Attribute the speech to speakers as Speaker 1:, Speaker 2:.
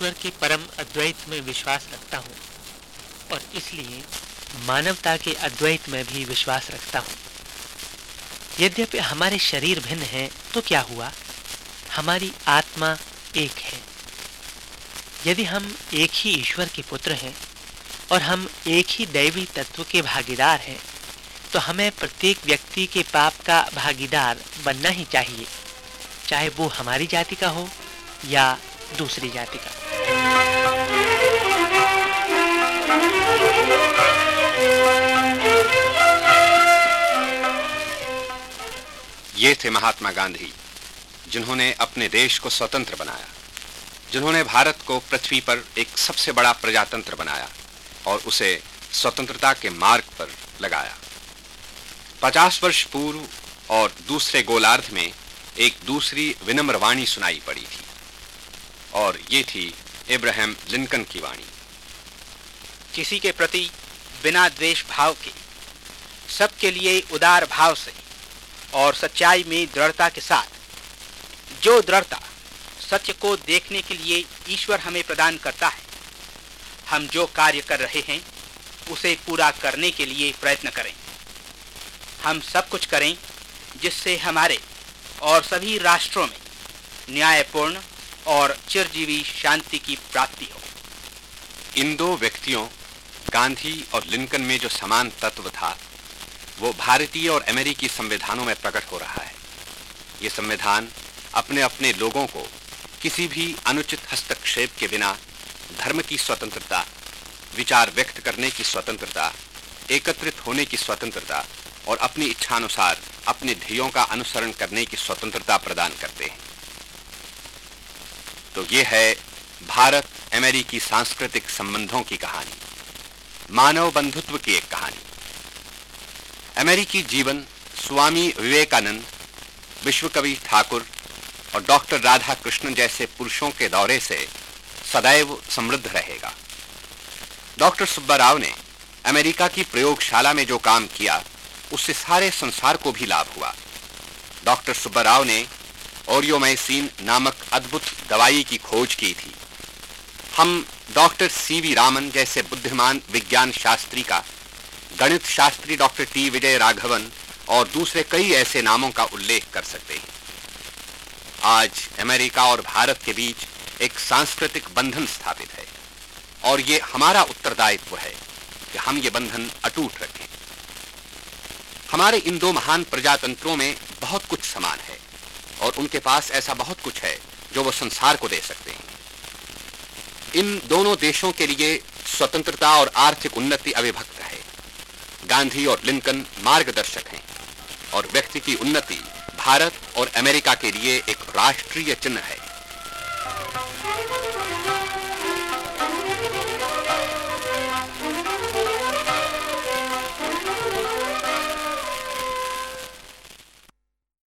Speaker 1: ईश्वर के परम अद्वैत में विश्वास रखता हूँ और इसलिए मानवता के अद्वैत में भी विश्वास रखता हूँ। यद्यपि हमारे शरीर भिन्न हैं तो क्या हुआ? हमारी आत्मा एक है। यदि हम एक ही ईश्वर के पुत्र हैं और हम एक ही दैवी तत्व के भागीदार हैं तो हमें प्रत्येक व्यक्ति के पाप का भागीदार बनना ही चाहिए, चाहे वो हमारी जाति का हो या दूसरी जाति का।
Speaker 2: ये थे महात्मा गांधी, जिन्होंने अपने देश को स्वतंत्र बनाया, जिन्होंने भारत को पृथ्वी पर एक सबसे बड़ा प्रजातंत्र बनाया और उसे स्वतंत्रता के मार्ग पर लगाया। पचास वर्ष पूर्व और दूसरे गोलार्ध में एक दूसरी विनम्र वाणी सुनाई पड़ी थी। और ये थी इब्राहिम लिंकन की वाणी।
Speaker 3: किसी के प्रति बिना द्वेष भाव के, सबके लिए उदार भाव से और सच्चाई में दृढ़ता के साथ, जो दृढ़ता सत्य को देखने के लिए ईश्वर हमें प्रदान करता है, हम जो कार्य कर रहे हैं, उसे पूरा करने के लिए प्रयत्न करें। हम सब कुछ करें जिससे हमारे और सभी राष्ट्रों में न्यायपूर्ण और चिरजीवी शांति की प्राप्ति हो।
Speaker 2: इन दो व्यक्तियों, गांधी और लिंकन में जो समान तत्व था, वो भारतीय और अमेरिकी संविधानों में प्रकट हो रहा है। ये संविधान अपने अपने लोगों को किसी भी अनुचित हस्तक्षेप के बिना धर्म की स्वतंत्रता, विचार व्यक्त करने की स्वतंत्रता, एकत्रित होने की स्वतंत्रता और अपनी इच्छानुसार अपने ध्येयों का अनुसरण करने की स्वतंत्रता प्रदान करते हैं। तो ये है भारत अमेरिकी सांस्कृतिक संबंधों की कहानी, मानव बंधुत्व की एक कहानी। अमेरिकी जीवन, स्वामी विवेकानंद, विश्वकवि ठाकुर और डॉक्टर राधा कृष्णन जैसे पुरुषों के दौरे से सदैव समृद्ध रहेगा। डॉक्टर सुब्बा राव ने अमेरिका की प्रयोगशाला में जो काम किया, उससे सारे संसार को भी लाभ हुआ। डॉक्टर सुब्बा राव ने ओरियोमैसिन नामक अद्भुत दवाई की खोज की थी। हम डॉक्टर सी वी रामन जैसे बुद्धिमान विज्ञान शास्त्री का, गणित शास्त्री डॉक्टर टी विजय राघवन और दूसरे कई ऐसे नामों का उल्लेख कर सकते हैं। आज अमेरिका और भारत के बीच एक सांस्कृतिक बंधन स्थापित है और ये हमारा उत्तरदायित्व है कि हम ये बंधन अटूट रखें। हमारे इन दो महान प्रजातंत्रों में बहुत कुछ समान है। और उनके पास ऐसा बहुत कुछ है जो वो संसार को दे सकते हैं। इन दोनों देशों के लिए स्वतंत्रता और आर्थिक उन्नति अविभक्त है। गांधी और लिंकन मार्गदर्शक हैं और व्यक्ति की उन्नति भारत और अमेरिका के लिए एक राष्ट्रीय चिन्ह है।